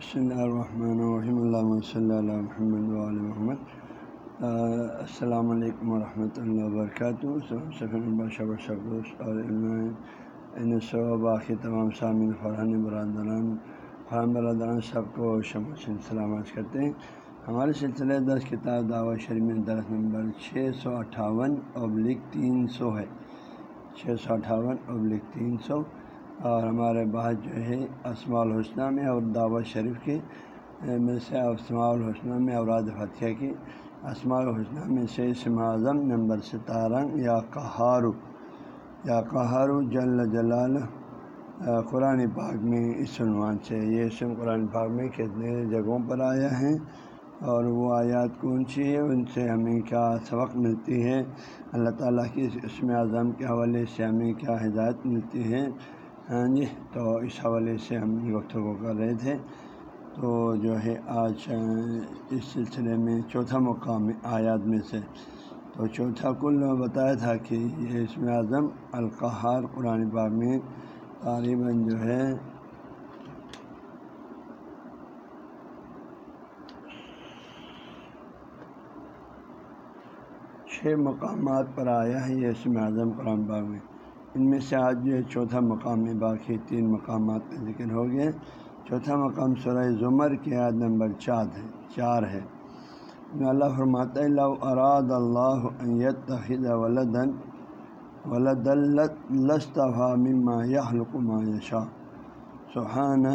بسم اللہ الرحمن الرحیم اللہ صلی اللہ محمد علیہ محمد السلام علیکم ورحمۃ اللہ وبرکاتہ اور باقی تمام سامعین فرحان برادران فرحان برادران سب کو شم سلامت کرتے ہیں ہمارے سلسلے دس کتاب دعوت شریف درس نمبر چھ سو اٹھاون ابلک تین سو ہے چھ سو اٹھاون ابلک تین سو اور ہمارے بعد جو ہے اسماع الحسنہ میں اور دعوت شریف کے میں سے اسماع الحسنہ میں اوراد فتح کی اسماع الحسنہ میں سے اسم اعظم نمبر ستارنگ یا کہارو یا کہارو جل جلال قرآن پاک میں اس عنوان سے، یہ اسم قرآن پاک میں کتنے جگہوں پر آیا ہے اور وہ آیات کون سی ہے ان سے ہمیں کیا سبق ملتی ہے؟ اللہ تعالیٰ کی اسم اعظم کے حوالے سے ہمیں کیا ہدایت ملتی ہے؟ ہاں جی تو اس حوالے سے ہم گفتگو کر رہے تھے۔ تو جو ہے، آج اس سلسلے میں چوتھا مقام آیات میں سے۔ تو چوتھا کل نے بتایا تھا کہ یہ اس میں اعظم القحار قرآن باغ میں طالباً جو ہے، چھ مقامات پر آیا ہے یہ اس میں اعظم قرآن باغ میں۔ ان میں سے آج جو ہے چوتھا مقام میں باقی تین مقامات کا ذکر ہو گیا چوتھا مقام سورہ زمر کی عاد نمبر چار ہے چار ہے۔ اللہ فرمات اراد اللہ تخید ولدن ولد الصطفیٰ مما ما یشا سبحان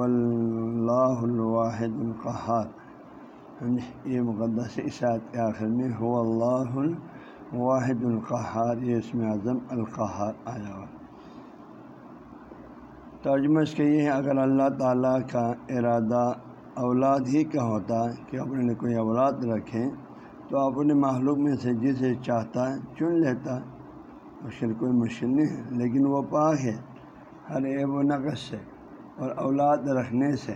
اللہ الواحد القحار یہ مقدس اشاعت کے آخر میں ہو اللہ واحد القحار یہ اس میں اعظم القحار آیا ہوا۔ ترجمہ اس کے یہ ہے، اگر اللہ تعالیٰ کا ارادہ اولاد ہی کا ہوتا کہ اپنے لیے کوئی اولاد رکھیں تو اپنے معلوم میں سے جسے چاہتا ہے چن لیتا۔ ہے کوئی مشکل نہیں ہے، لیکن وہ پاک ہے، ہر عیب و نقص سے اور اولاد رکھنے سے۔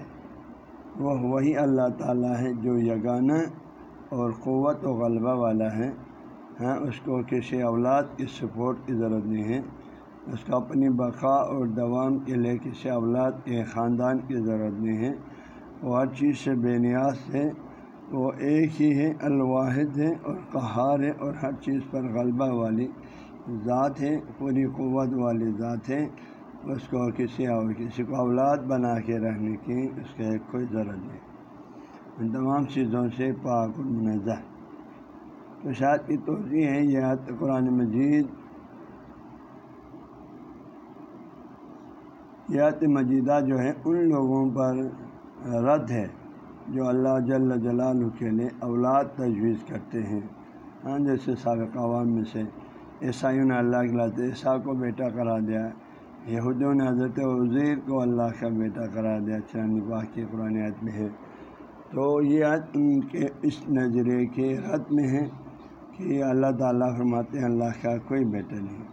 وہ وہی اللہ تعالیٰ ہے جو یگانہ اور قوت و غلبہ والا ہے۔ ہاں اس کو کسی اولاد کی سپورٹ کی ضرورت نہیں ہے۔ اس کو اپنی بقا اور دوام کے لیے کسی اولاد کے خاندان کی ضرورت نہیں ہے۔ وہ ہر چیز سے بے نیاز ہے۔ وہ ایک ہی ہے، الواحد ہے اور قہار ہے اور ہر چیز پر غلبہ والی ذات ہے، پوری قوت والی ذات ہے۔ اس کو کسی اور کسی کو اولاد بنا کے رہنے کی اس کا کوئی ضرورت نہیں۔ ان تمام چیزوں سے پاک منظہ تو شاید کی توضیع ہے، یہ قرآن مجید۔ یات مجیدہ جو ہے، ان لوگوں پر رد ہے جو اللہ جل جلال کے لیے اولاد تجویز کرتے ہیں۔ ہاں جیسے سابق عوام میں سے عیسائیوں نے اللہ کے لاتے عیسیٰ کو بیٹا کرا دیا، یہودیوں نے حضرت عزیر کو اللہ کا بیٹا کرا دیا چرانی باغ کی قرآن عید میں ہے تو یہ عید ان کے اس نظریے کے رد میں ہے کہ اللہ تعالیٰ فرماتے ہیں، اللہ کا کوئی بیٹا نہیں۔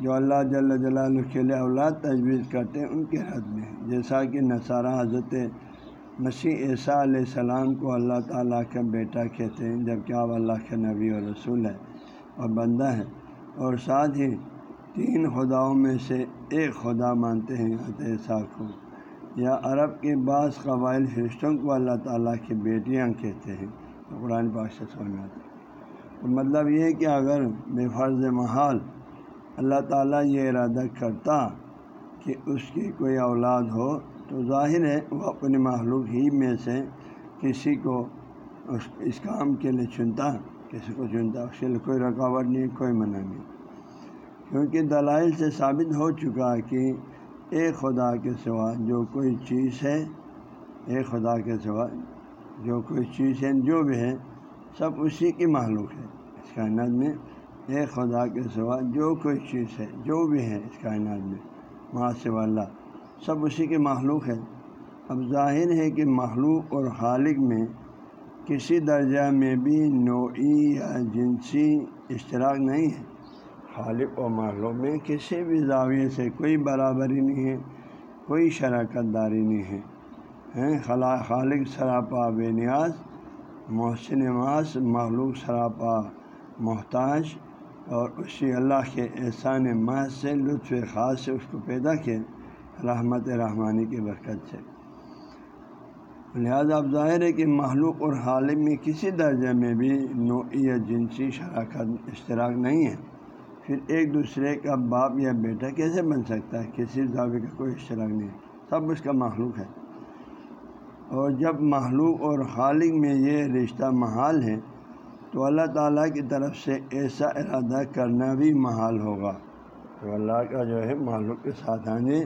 جو اللہ جل جلال کے لیے اولاد تجویز کرتے ہیں، ان کے حد میں۔ جیسا کہ نصارہ حضرت مسیح عیسیٰ علیہ السلام کو اللہ تعالیٰ کا بیٹا کہتے ہیں جبکہ آپ اللہ کے نبی اور رسول ہے اور بندہ ہے اور ساتھ ہی تین خداؤں میں سے ایک خدا مانتے ہیں، حضرت عیسیٰ کو۔ یا عرب کے بعض قبائل فرشتوں کو اللہ تعالیٰ کی بیٹیاں کہتے ہیں۔ قرآن پاک سے سمجھ میں آتا مطلب یہ کہ اگر بے فرض محال اللہ تعالیٰ یہ ارادہ کرتا کہ اس کی کوئی اولاد ہو تو ظاہر ہے وہ اپنے معلوم ہی میں سے کسی کو اس اس کام کے لیے چنتا، کسی کو چنتا، اس کے لیے کوئی رکاوٹ نہیں، کوئی منع نہیں۔ کیونکہ دلائل سے ثابت ہو چکا کہ ایک خدا کے سوا جو کوئی چیز ہے ایک خدا کے سوا جو کوئی چیز ہے، جو بھی ہے سب اسی کی معلوم ہے۔ اس کائنات میں ایک خدا کے سوا جو کوئی چیز ہے، جو بھی ہے اس کائنات میں ماں سے اللہ۔ سب اسی کے معلوم ہے۔ اب ظاہر ہے کہ مخلوق اور خالق میں کسی درجہ میں بھی نوعی یا جنسی اشتراک نہیں ہے۔ خالق و معلوم میں کسی بھی زاویے سے کوئی برابری نہیں ہے، کوئی شراکت داری نہیں ہے۔ خالق سراپا بے نیاز محسن ماس مخلوق سراپا محتاج اور اسی اللہ کے احسان محض سے لطف خاص سے اس کو پیدا کیا رحمت رحمانی کی برکت سے۔ لہذا اب ظاہر ہے کہ معلوم اور حالم میں کسی درجے میں بھی نوعی یا جنسی شراکت اشتراک نہیں ہے۔ پھر ایک دوسرے کا باپ یا بیٹا کیسے بن سکتا ہے؟ کسی دعوے کا کوئی اشتراک نہیں۔ سب اس کا معلوم ہے۔ اور جب معلوم اور خالق میں یہ رشتہ محال ہے، تو اللہ تعالیٰ کی طرف سے ایسا ارادہ کرنا بھی محال ہوگا۔ تو اللہ کا جو ہے معلوم کے ساتھ آنے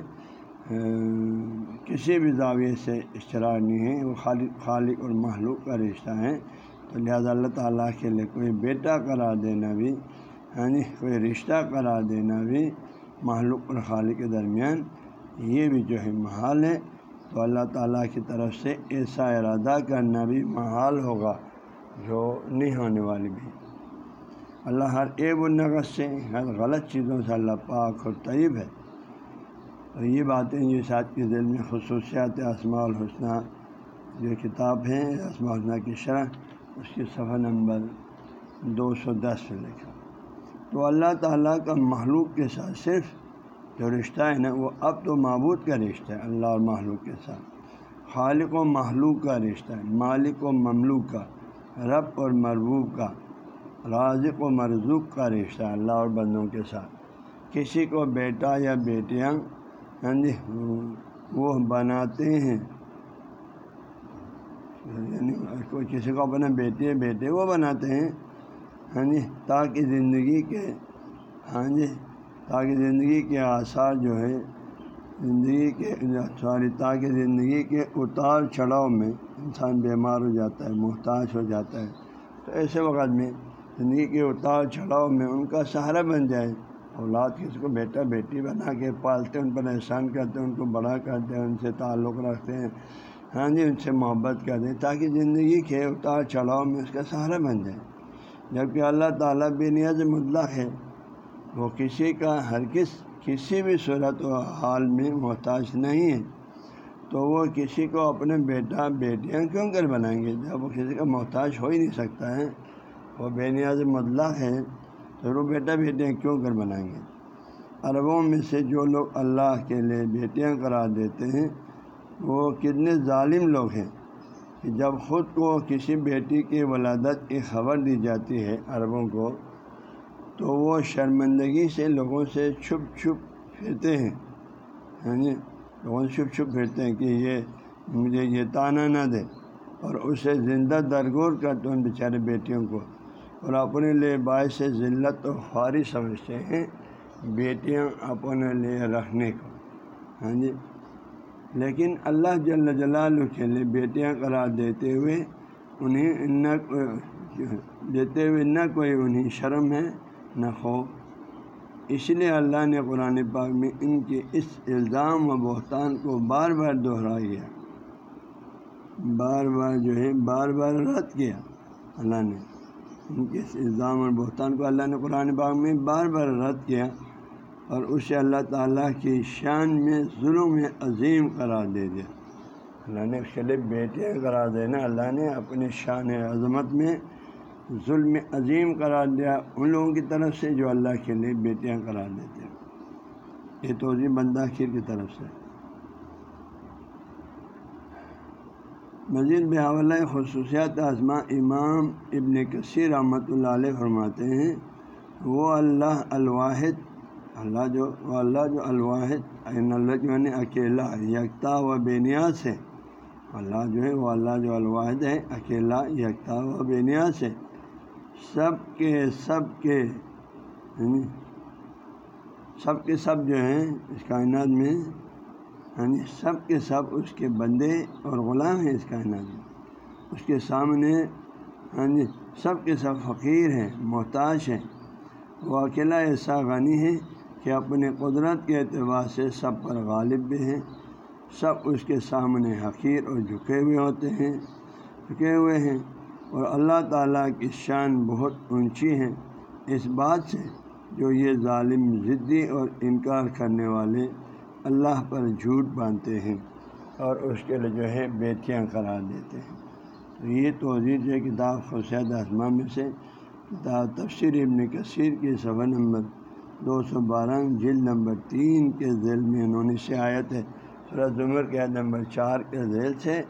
کسی بھی زاویے سے اشتراک نہیں ہے۔ وہ خالق خالق اور محلوق کا رشتہ ہے۔ تو لہٰذا اللہ تعالیٰ کے لیے کوئی بیٹا قرار دینا بھی یعنی کوئی رشتہ قرار دینا بھی محلوق اور خالق کے درمیان، یہ بھی جو ہے، محال ہے۔ تو اللہ تعالیٰ کی طرف سے ایسا ارادہ کرنا بھی محال ہوگا جو نہیں ہونے والی بھی۔ اللہ ہر ایب و نقص سے، ہر غلط چیزوں سے اللہ پاک اور طیب ہے۔ اور یہ باتیں یہ ساتھ کے دل میں خصوصیات اسماع الحسنہ جو کتاب ہے اسماع الحسنہ کی شرح، اس کی صفحہ نمبر دو سو دس سے لکھا۔ تو اللہ تعالیٰ کا محلوق کے ساتھ صرف جو رشتہ ہے نا، وہ اب تو معبود کا رشتہ ہے، اللہ اور محلوق کے ساتھ۔ خالق و محلوق کا رشتہ ہے، مالک و مملوک کا، رب اور مربوب کا، رازق و مرزوق کا رشتہ ہے، اللہ اور بندوں کے ساتھ۔ کسی کو بیٹا یا بیٹیاں ہاں جی وہ بناتے ہیں یعنی کوئی کسی کو اپنے بیٹے بیٹے وہ بناتے ہیں ہاں جی تاکہ زندگی کے ہاں جی تاکہ زندگی کے آثار جو ہے زندگی کے سوری تاکہ زندگی کے اتار چڑھاؤ میں انسان بیمار ہو جاتا ہے، محتاج ہو جاتا ہے۔ تو ایسے وقت میں زندگی کے اتار چڑھاؤ میں ان کا سہارا بن جائے۔ اولاد کسی کو بیٹا، بیٹی بنا کے پالتے ہیں ان پر احسان کرتے ہیں ان کو بڑا کرتے ہیں ان سے تعلق رکھتے ہیں۔ ہاں جی ان سے محبت کرتے ہیں، تاکہ زندگی کے اتار چڑھاؤ میں اس کا سہارا بن جائے۔ جبکہ اللہ تعالیٰ بے نیاز مطلق ہے۔ وہ کسی کا ہر کس کسی بھی صورت و حال میں محتاج نہیں ہے۔ تو وہ کسی کو اپنے بیٹا، بیٹیاں کیوں کر بنائیں گے؟ جب وہ کسی کا محتاج ہو ہی نہیں سکتا ہے، وہ بے نیاز مطلق ہے، تو وہ بیٹا، بیٹیاں کیوں کر بنائیں گے؟ عربوں میں سے جو لوگ اللہ کے لیے بیٹیاں قرار دیتے ہیں، وہ کتنے ظالم لوگ ہیں۔ کہ جب خود کو کسی بیٹی کی ولادت کی خبر دی جاتی ہے عربوں کو تو وہ شرمندگی سے لوگوں سے چھپ چھپ پھرتے ہیں۔ ہاں جی لوگوں سے چھپ چھپ پھرتے ہیں کہ یہ مجھے یہ تانا نہ دے اور اسے زندہ درگور کرتے ہیں بیچارے بیٹیوں کو۔ اور اپنے لیے باعث ذلت و خواری سمجھتے ہیں بیٹیاں اپنے لیے رکھنے کو۔ ہاں جی۔ لیکن اللہ جل جلال کے لیے بیٹیاں قرار دیتے ہوئے انہیں نہ دیتے ہوئے نہ کوئی انہیں شرم ہے۔ نہ خوف اس لیے اللہ نے قرآن پاک میں ان کے اس الزام و بہتان کو بار بار دہرایا بار بار جو ہے، بار بار رد کیا اللہ نے۔ ان کے اس الزام اور بہتان کو اللہ نے قرآن پاک میں بار بار رد کیا اور اسے اللہ تعالیٰ کی شان میں، ظلم عظیم قرار دے دیا۔ اللہ نے اس کے لیے بیٹے قرار دینا، اللہ نے اپنی شان عظمت میں ظلم عظیم قرار دیا، ان لوگوں کی طرف سے جو اللہ کے لیے بیٹیاں قرار دیتے ہیں۔ یہ توضیع بندہ خیر کی طرف سے۔ مزید بحاولہ خصوصیات آزما امام ابن کثیر رحمۃ اللہ علیہ فرماتے ہیں، وہ اللہ الواحد، اللہ جو، وہ اللہ جو الواحد اللہ جو ہے اکیلا، یکتا و بے نیاز ہے۔ اللہ جو ہے، وہ اللہ جو الواحد ہے، اکیلا، یکتا و بے نیاز ہے۔ سب کے سب کے یعنی سب کے سب جو ہیں اس کائنات میں یعنی سب کے سب اس کے بندے اور غلام ہیں اس کائنات میں۔ اس کے سامنے یعنی سب کے سب فقیر ہیں، محتاج ہیں۔ وہ اکیلا ایسا غنی ہے کہ اپنے قدرت کے اعتبار سے سب پر غالب بھی ہیں۔ سب اس کے سامنے حقیر اور جھکے ہوئے ہوتے ہیں، جھکے ہوئے ہیں۔ اور اللہ تعالیٰ کی شان بہت اونچی ہے اس بات سے جو یہ ظالم ضدی اور انکار کرنے والے اللہ پر جھوٹ باندھتے ہیں اور اس کے لیے جو ہے بیٹیاں قرار دیتے ہیں۔ تو یہ توضیع جو کتاب خصیت اسما میں سے کتاب تفسیر ابن کثیر کی صفحہ نمبر دو سو بارہ، جلد نمبر تین کے ذیل میں انہوں نے سے آیت ہے۔ سورہ زمر کے نمبر چار کے ذیل سے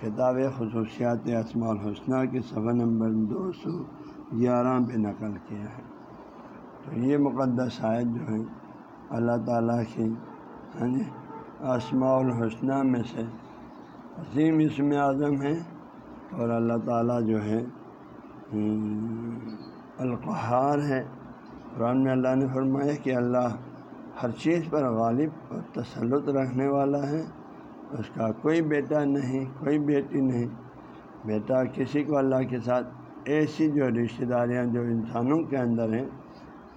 کتاب خصوصیات اسماع الحسنہ کے صفحہ نمبر دو سو گیارہ پہ نقل کیا ہے۔ تو یہ مقدس آیت جو ہے، اللہ تعالیٰ کی یعنی ہاں جی اسماع الحسنہ میں سے عظیم اسم اعظم ہے اور اللہ تعالیٰ جو ہے القحار ہے۔ قرآن میں اللہ نے فرمایا کہ اللہ ہر چیز پر غالب اور تسلط رکھنے والا ہے۔ اس کا کوئی بیٹا نہیں، کوئی بیٹی نہیں۔ بیٹا کسی کو اللہ کے ساتھ، ایسی جو رشتہ داریاں جو انسانوں کے اندر ہیں،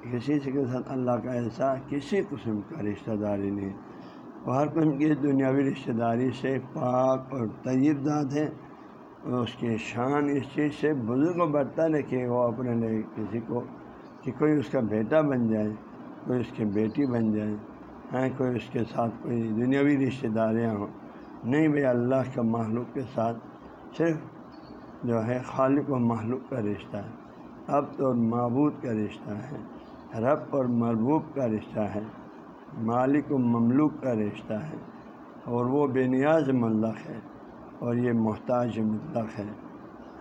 کسی سے کے ساتھ اللہ کا ایسا کسی قسم کا رشتہ داری نہیں۔ وہ ہر قسم کی دنیاوی رشتہ داری سے پاک اور طیب ذات ہے اس کی شان اس چیز سے بزرگ و بڑھتا رکھے وہ اپنے لیے کسی کو، کہ کوئی اس کا بیٹا بن جائے، کوئی اس کی بیٹی بن جائے۔ ہاں کوئی اس کے ساتھ کوئی دنیاوی رشتہ داریاں ہوں۔ نہیں بھائی، اللہ کا معلوم کے ساتھ صرف جو ہے خالق و معلوم کا رشتہ ہے اب اور معبود کا رشتہ ہے، رب اور مربوب کا رشتہ ہے، مالک و مملوک کا رشتہ ہے، اور وہ بے نیاز ملق ہے، اور یہ محتاج مطلق ہے۔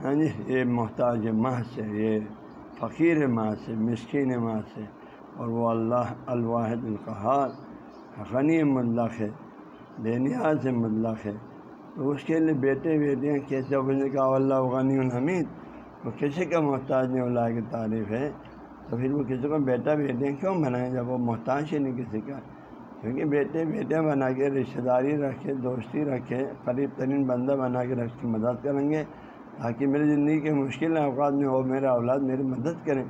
ہاں جی یہ محتاج ماہ سے یہ فقیر ماہ سے مسکین ماہ سے اور وہ اللہ الواحد القحار غنی مطلق ہے، بے نیاز مطلق ہے۔ تو اس کے لیے بیٹے بیٹیاں کیسے بولنے کا اللہ غنی الحمید۔ وہ کسی کا محتاج نہیں، اللہ کی تعریف ہے۔ تو پھر وہ کسی کو بیٹا بیٹیاں کیوں بنائیں؟ جب وہ محتاج ہی نہیں کسی کا۔ کیونکہ بیٹے بیٹے بنا کے رشتہ داری رکھے، دوستی رکھے، قریب ترین بندہ بنا کے رکھ کی مدد کریں گے۔ تاکہ میری زندگی کے مشکل اوقات میں ہو میرا اولاد میری مدد کریں۔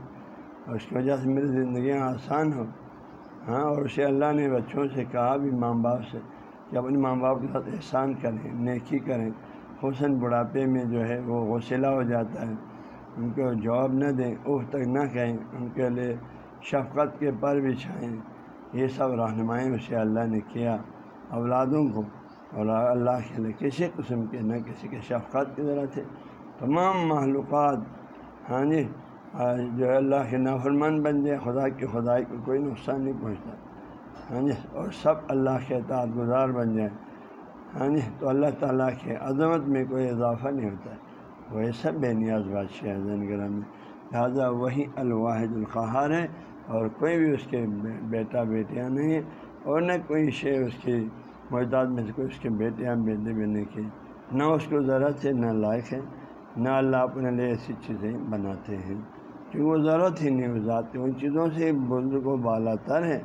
اور اس کی وجہ سے میری زندگیاں آسان ہو۔ ہاں اور اسے اللہ نے بچوں سے کہا بھی ماں باپ سے کہ اپنے ماں باپ کے ساتھ احسان کریں، نیکی کریں۔ حسن بڑھاپے میں جو ہے وہ غسلہ ہو جاتا ہے۔ ان کو جواب نہ دیں، اوہ تک نہ کہیں، ان کے لیے شفقت کے پر بچھائیں۔ یہ سب رہنمائی اسے اللہ نے کیا اولادوں کو۔ اور اللہ کے لیے کسی قسم کے نہ کسی کے شفقت کی ضرورت ہے۔ تمام معلومات ہاں جی جو ہے اللہ کے نافرمان بن جائے، خدا کی خدائی کو کوئی نقصان نہیں پہنچتا۔ ہاں جی؟ اور سب اللہ کے اعتعاد گزار بن جائیں ہاں جی؟ تو اللہ تعالیٰ کے عظمت میں کوئی اضافہ نہیں ہوتا۔ ہے وہ سب بے نیاز بادشاہ زین گرہ میں لہٰذا وہی الواحد القحار ہے اور کوئی بھی اس کے بیٹا بیٹیاں نہیں ہیں اور نہ کوئی شے اس کی معداد میں سے کوئی اس کے بیٹیاں بیٹے بنے کی۔ نہ اس کو ضرورت ہے، نہ لائق ہے۔ نہ اللہ اپنے لیے ایسی چیزیں بناتے ہیں۔ کیونکہ وہ ضرورت ہی نہیں ذاتی، ان چیزوں سے بزرگ و بالا تر ہے۔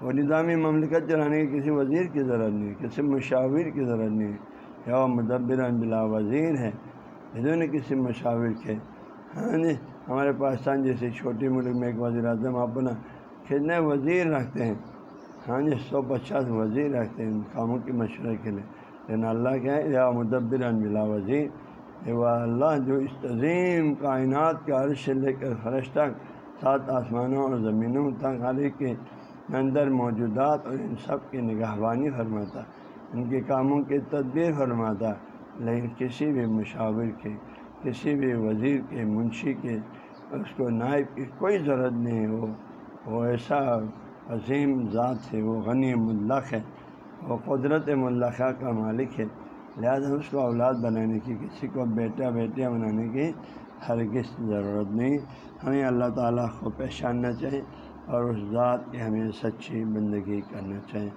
اور نظامی مملکت چلانے کی کسی وزیر کی ضرورت نہیں، کسی مشاور کی ضرورت نہیں۔ یا وہ مدبر بلا وزیر ہے ادھر نے کسی مشاور کے ہاں جی ہمارے پاکستان جیسے چھوٹی ملک میں ایک وزیر اعظم اپنا کتنے وزیر رکھتے ہیں۔ ہاں جی سو پچاس وزیر رکھتے ہیں ان کاموں کے مشورے کے لیے۔ لیکن اللہ کیا ہے یا مدبر بلا وزیر۔ وہ اللہ جو اس تظیم کائنات کے عرش سے لے کر فرش تک سات آسمانوں اور زمینوں تک ہر ایک کے اندر موجودات اور ان سب کی نگہبانی فرماتا، ان کے کاموں کی تدبیر فرماتا، لیکن کسی بھی مشاور کے، کسی بھی وزیر کے، منشی کے، اس کو نائب کی کوئی ضرورت نہیں ہے وہ وہ ایسا عظیم ذات ہے، وہ غنی ملق ہے، وہ قدرت ملقہ کا مالک ہے۔ لہٰذا اس کو اولاد بنانے کی، کسی کو بیٹا، بیٹیاں بنانے کی ہرگز ضرورت نہیں۔ ہمیں اللہ تعالیٰ کو پہچاننا چاہیے اور اس ذات کی ہمیں سچی بندگی کرنا چاہیے۔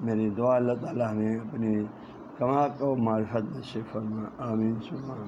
میری دعا، اللہ تعالیٰ ہمیں اپنی کما کو معرفت سے فرما آمین۔ سلمان